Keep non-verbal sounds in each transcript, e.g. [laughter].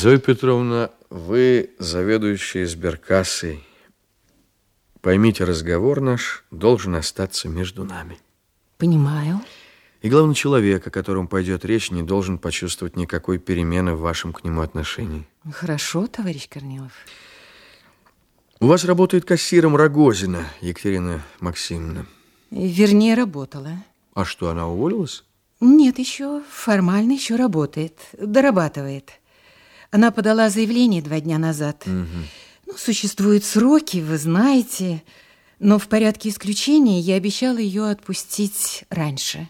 Зоя Петровна, вы заведующая сберкассой. Поймите, разговор наш должен остаться между нами. Понимаю. И главный человек, о котором пойдет речь, не должен почувствовать никакой перемены в вашем к нему отношении. Хорошо, товарищ Корнилов. У вас работает кассиром Рогозина Екатерина Максимовна. Вернее, работала. А что, она уволилась? Нет, еще формально еще работает, дорабатывает. Она подала заявление два дня назад. Угу. Ну, существуют сроки, вы знаете, но в порядке исключения я обещала ее отпустить раньше.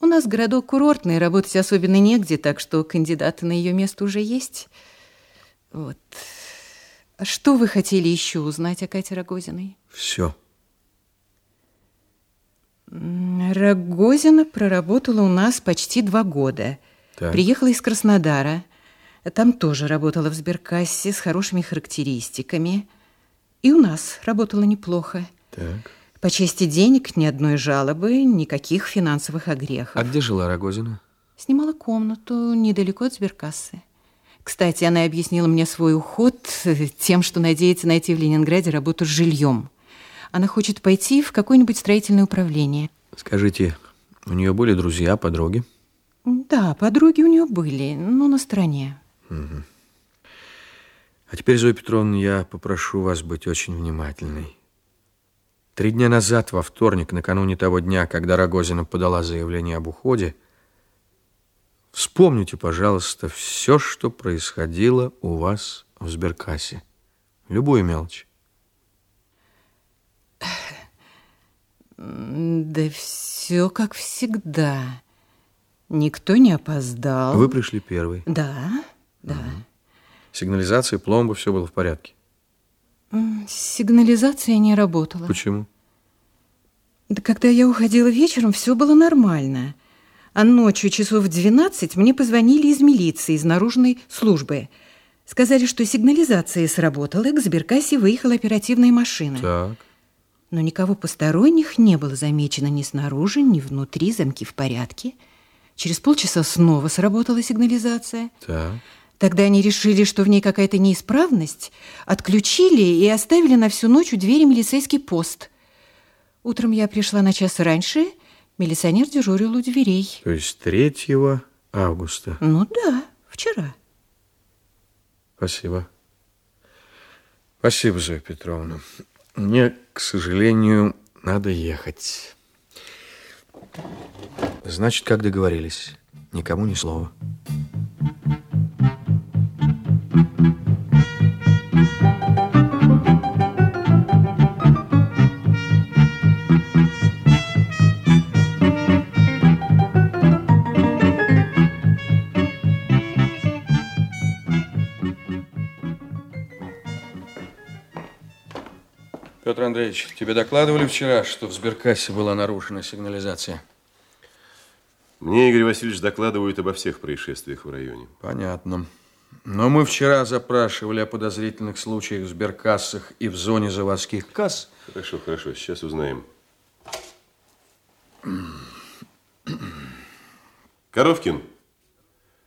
У нас городок курортный, работать особенно негде, так что кандидаты на ее место уже есть. Вот. А что вы хотели еще узнать о Кате Рогозиной? Все. Рогозина проработала у нас почти два года. Так. Приехала из Краснодара. Там тоже работала в сберкассе с хорошими характеристиками. И у нас работала неплохо. Так. По части денег ни одной жалобы, никаких финансовых огрехов. А где жила Рогозина? Снимала комнату недалеко от сберкассы. Кстати, она объяснила мне свой уход тем, что надеется найти в Ленинграде работу с жильем. Она хочет пойти в какое-нибудь строительное управление. Скажите, у нее были друзья, подруги? Да, подруги у нее были, но на стороне. Угу. А теперь, Зоя Петровна, я попрошу вас быть очень внимательной. Три дня назад, во вторник, накануне того дня, когда Рогозина подала заявление об уходе, вспомните, пожалуйста, все, что происходило у вас в сберкассе. Любую мелочь. Да все как всегда. Никто не опоздал. Вы пришли первый. Да, да. Угу. Сигнализация, пломба, все было в порядке. Сигнализация не работала. Почему? Да когда я уходила вечером, все было нормально. А ночью часов в 12 мне позвонили из милиции, из наружной службы. Сказали, что сигнализация сработала, и к сберкассе выехала оперативная машина. Так. Но никого посторонних не было замечено ни снаружи, ни внутри, замки в порядке. Через полчаса снова сработала сигнализация. Так. Тогда они решили, что в ней какая-то неисправность, отключили и оставили на всю ночь у двери милицейский пост. Утром я пришла на час раньше, милиционер дежурил у дверей. То есть 3 августа? Ну да, вчера. Спасибо. Спасибо, Зоя Петровна. Мне, к сожалению, надо ехать. Значит, как договорились, никому ни слова. Петр Андреевич, тебе докладывали вчера, что в сберкассе была нарушена сигнализация? Мне Игорь Васильевич докладывает обо всех происшествиях в районе. Понятно. Но мы вчера запрашивали о подозрительных случаях в сберкассах и в зоне заводских касс. Хорошо, хорошо, сейчас узнаем. [clears throat] Коровкин,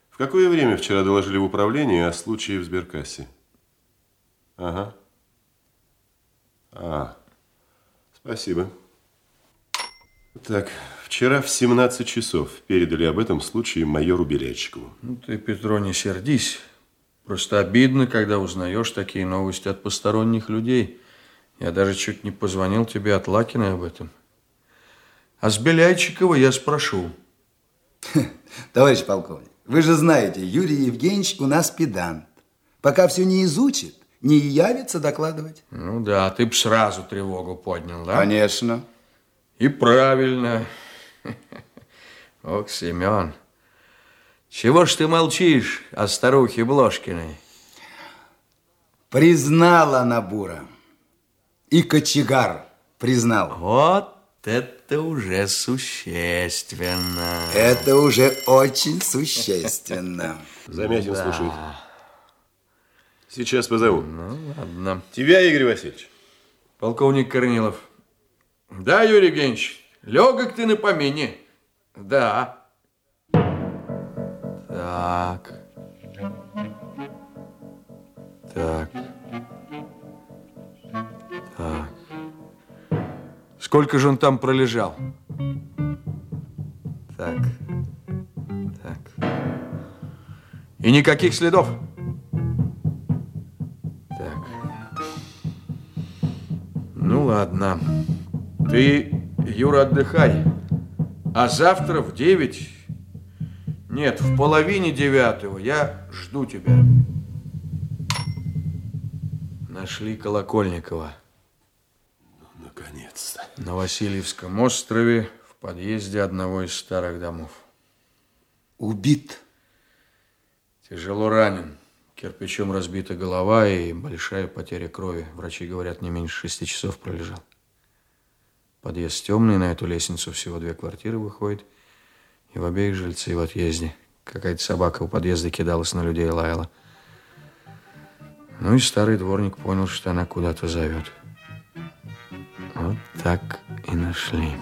в какое время вчера доложили в управление о случае в сберкассе? Ага. А, спасибо. Так, вчера в 17 часов передали об этом случае майору Белячкову. Ну, ты, Петро, не сердись. Просто обидно, когда узнаешь такие новости от посторонних людей. Я даже чуть не позвонил тебе от Лакина об этом. А с Беляйчикова я спрошу. [laughs] Товарищ полковник, вы же знаете, Юрий Евгеньевич у нас педант. Пока все не изучит, не явится докладывать. Ну да, ты б сразу тревогу поднял, да? Конечно. И правильно. [laughs] Ох, Семен, чего ж ты молчишь о старухе Бложкиной? Признала она Бура. И кочегар признал. Вот это уже существенно. Это уже очень существенно. [laughs] Замятин да. слушает. Сейчас позову. Ну, ладно. Тебя, Игорь Васильевич. Полковник Корнилов. Да, Юрий Евгеньевич, легок ты на помине. Да. Так. Так. Так. Сколько же он там пролежал? Так. Так. И никаких следов? Так. Ну, ладно. Ты, Юра, отдыхай. А завтра в девять... Нет, в половине девятого я жду тебя. Нашли Колокольникова. Ну, наконец-то. На Васильевском острове в подъезде одного из старых домов. Убит. Тяжело ранен. Кирпичом разбита голова и большая потеря крови. Врачи говорят, не меньше шести часов пролежал. Подъезд темный, на эту лестницу всего две квартиры выходит. И в обеих жильцы в отъезде. Какая-то собака у подъезда кидалась на людей и лаяла. Ну и старый дворник понял, что она куда-то зовет. Вот так и нашли.